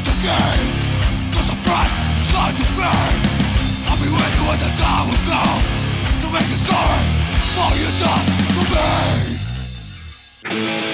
not the game. Cause the price it's going to pay I'll be with you when the time will come To make you sorry for you, done for me.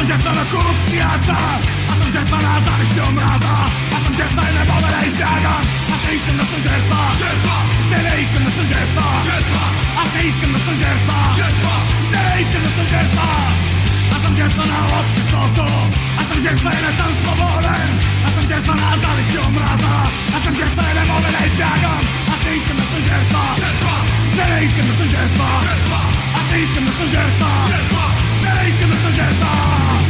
Jestem żetwa na A są żetwa na zawiść omraza A są i zbiaga Ateistem na są żetwa Żetwa Deleistem na są żetwa Żetwa Ateistem na na A są żetwa na obcy A są żetwa na sam A są żetwa na zawiść omraza A są i zbiaga Ateistem na są na na É País que me sujeita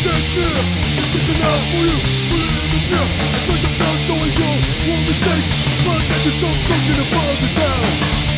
sense fear This is for you. it in the mirror It's like I'm not knowing But just down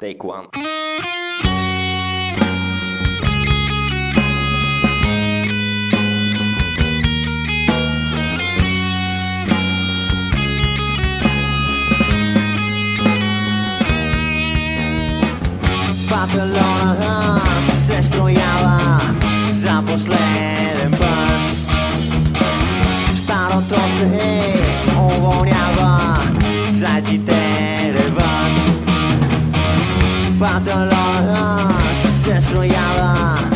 take one. Barcelona se strojava zaposlen pan Staro to se hej Κατ' ολόδος σε στρογιάβα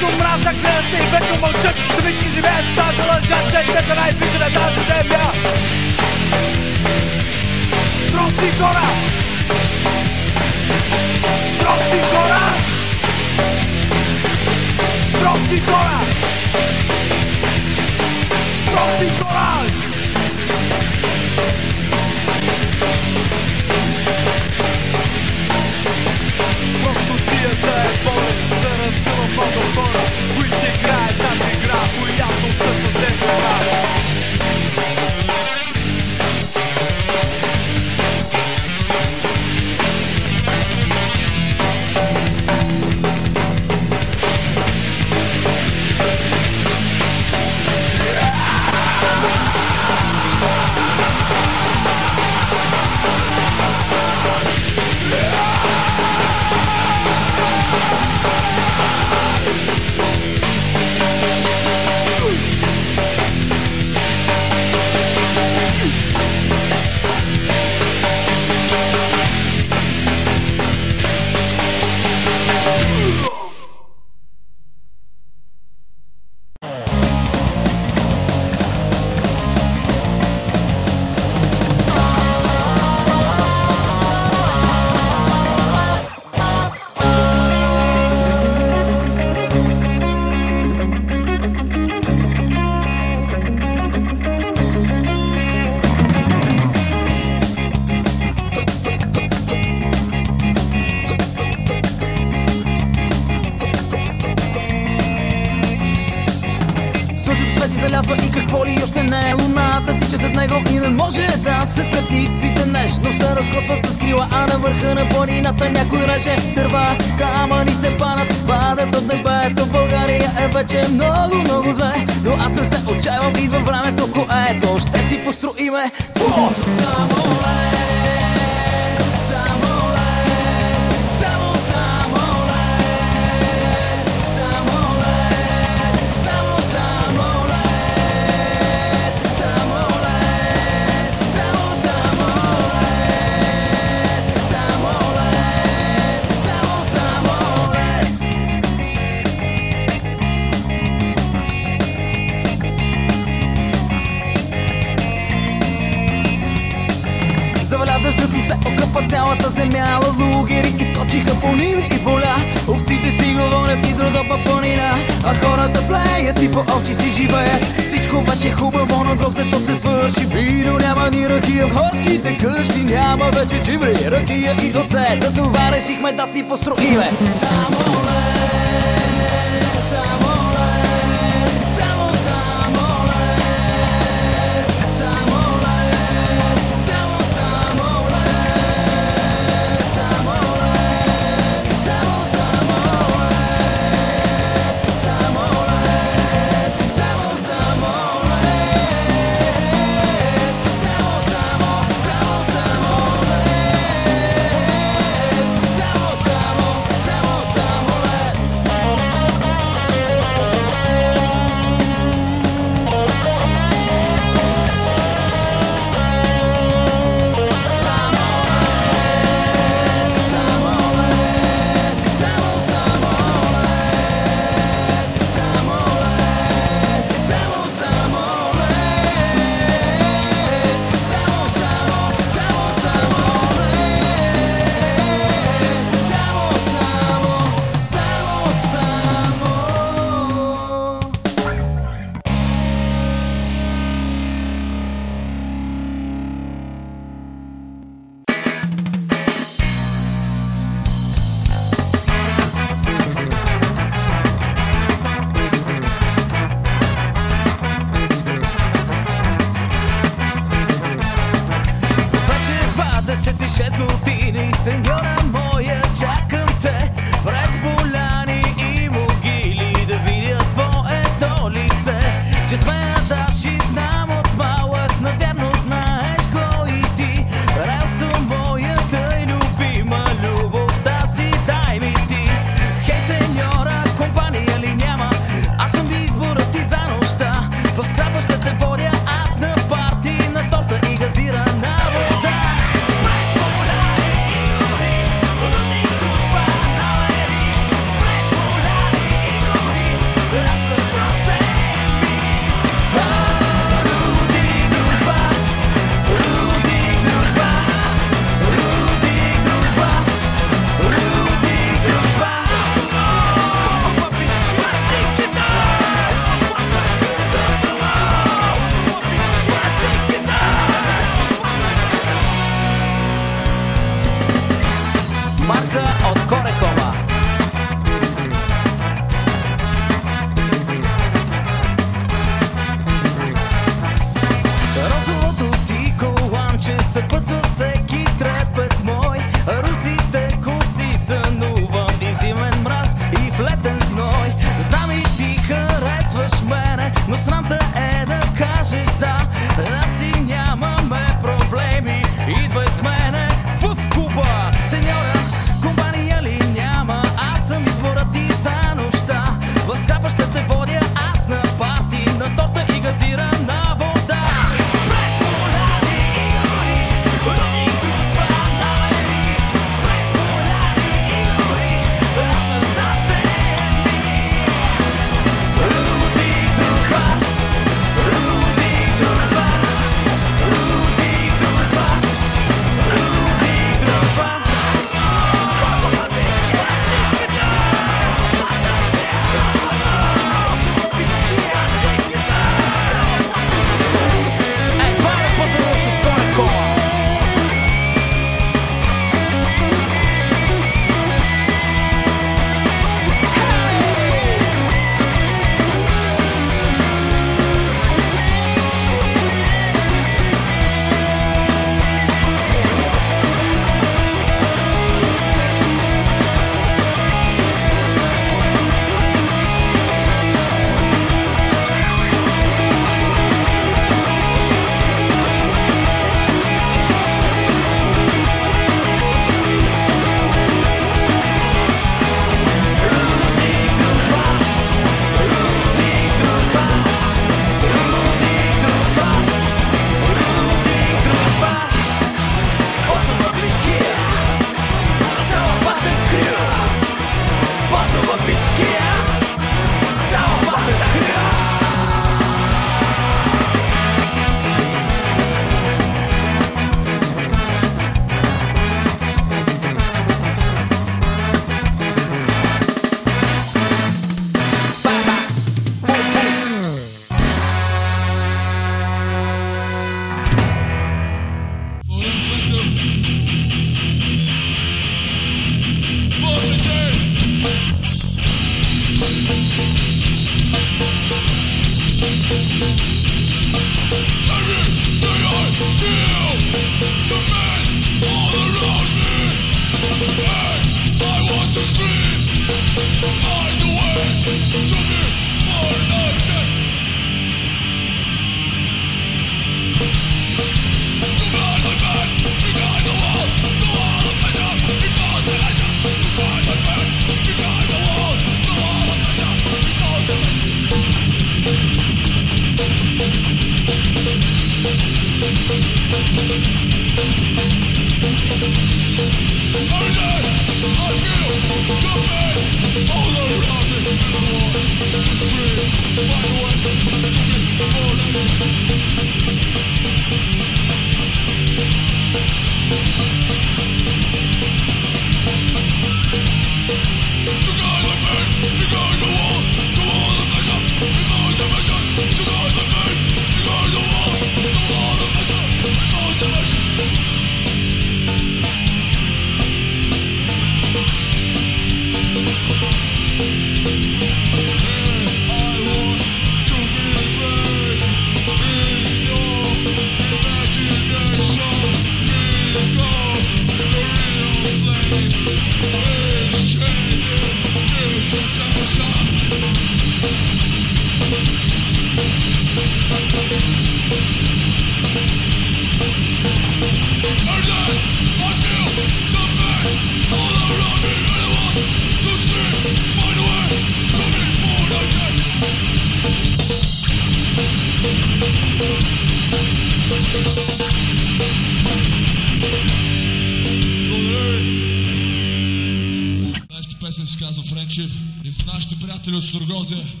Nuestra Rosa.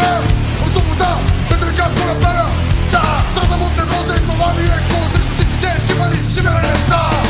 живея в без ръка в корабеля. Да, страдам от невроза и това ми е козни, сутиските, шимани, шимени неща.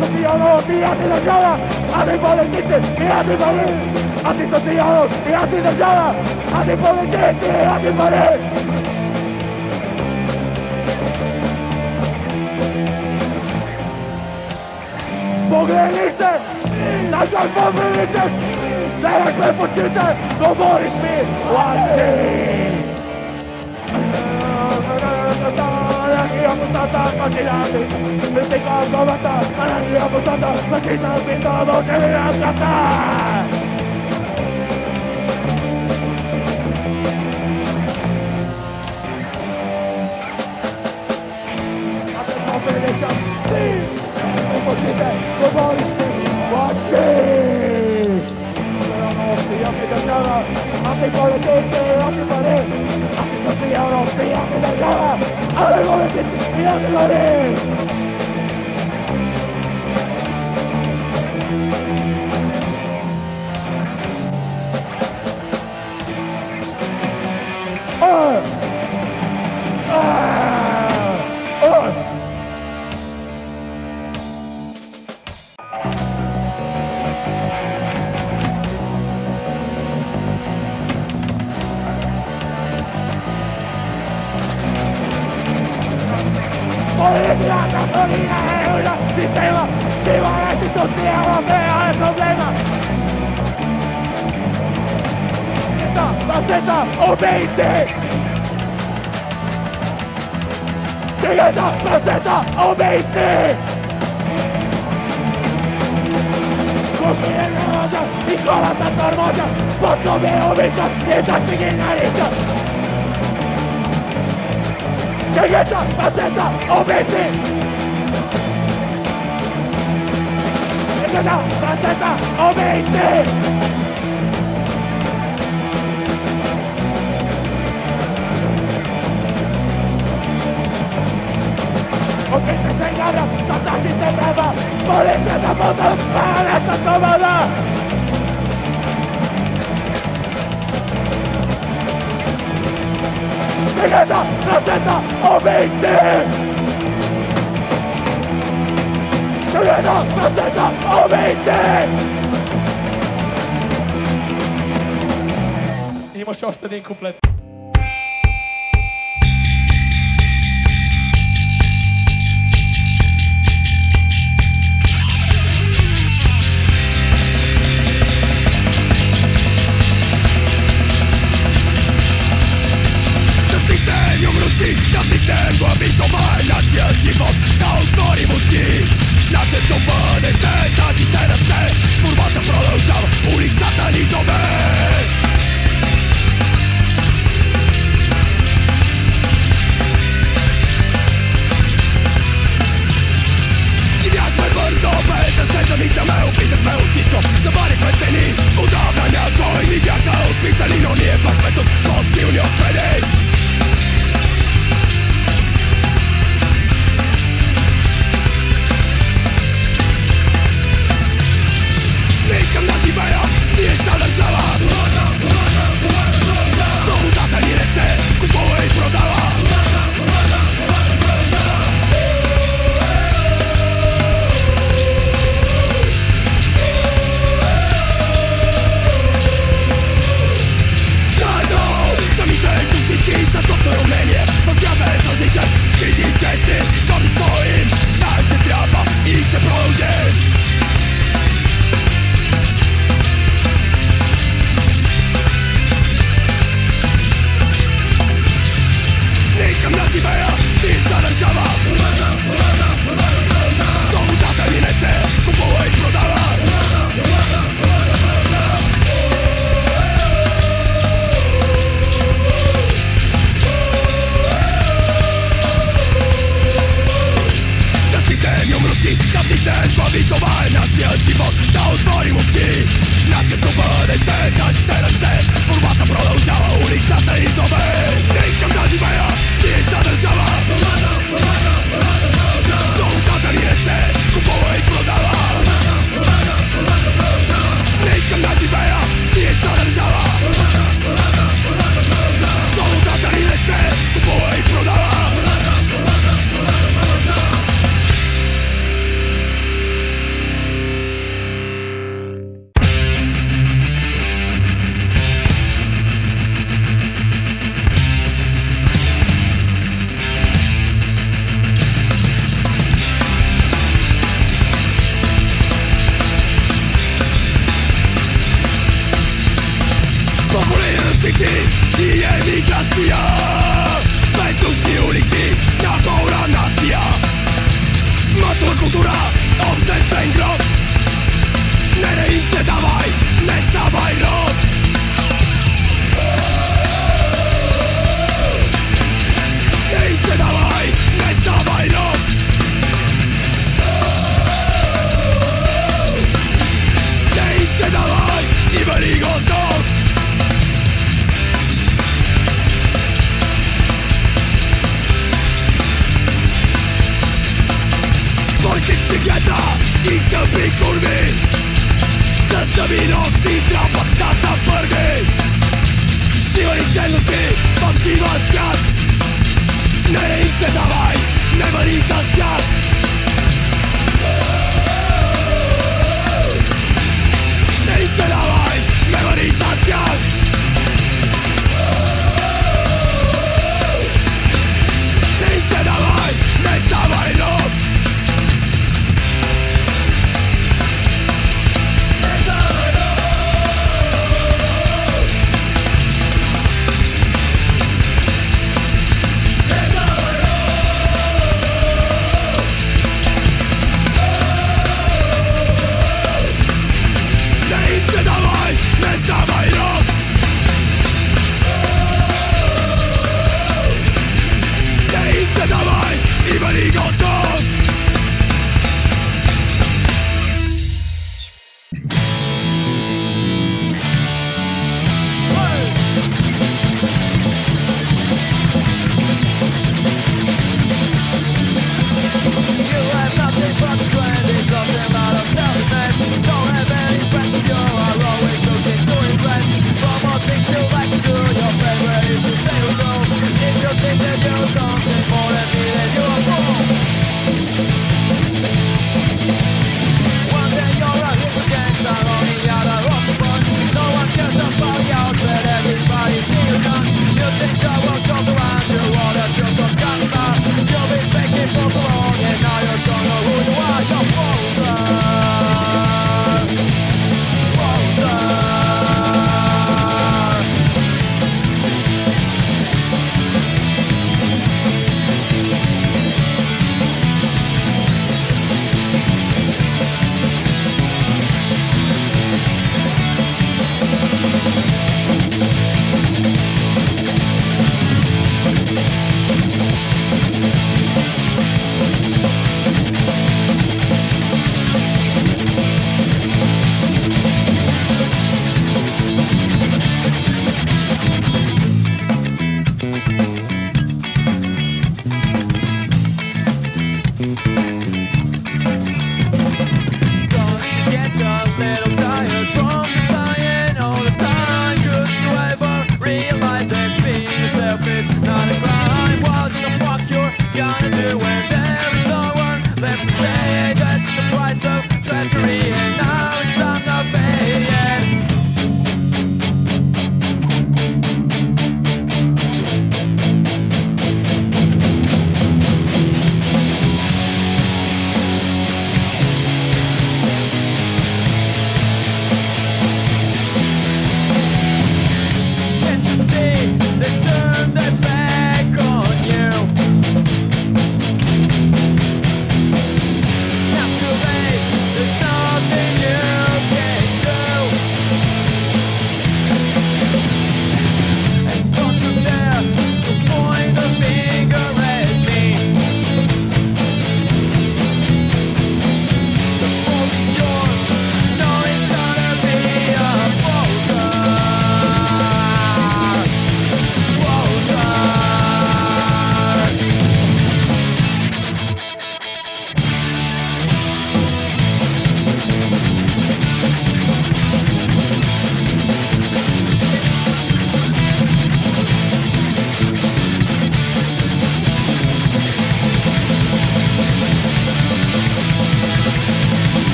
estos diálogos, fíjate la cara, a ti por el chiste, fíjate por él. A ti estos diálogos, fíjate la cara, a ti por el chiste, fíjate por él. Pogrenice, naša povrnice, teraz sme počítaj, dovolíš mi, vlastne. Que viene a cantar happy Vergara, happy politici, happy París, happy Sofía Europea, happy Vergara, happy politici, happy París. ¡Haití! Porque eres hermosa, hijo de tanto hermosa, poco me obedeces, mientras sigue en la lista. Seguida, faceta, obedece. Seguida, faceta, obedece. señores, nosotros intentamos, policía de puta, para esta comada. Violeta, Rosetta, omite! Violeta, Rosetta, omite! Imamo še ostaje inkomplet. Dawaj, najmniej zastrzegaj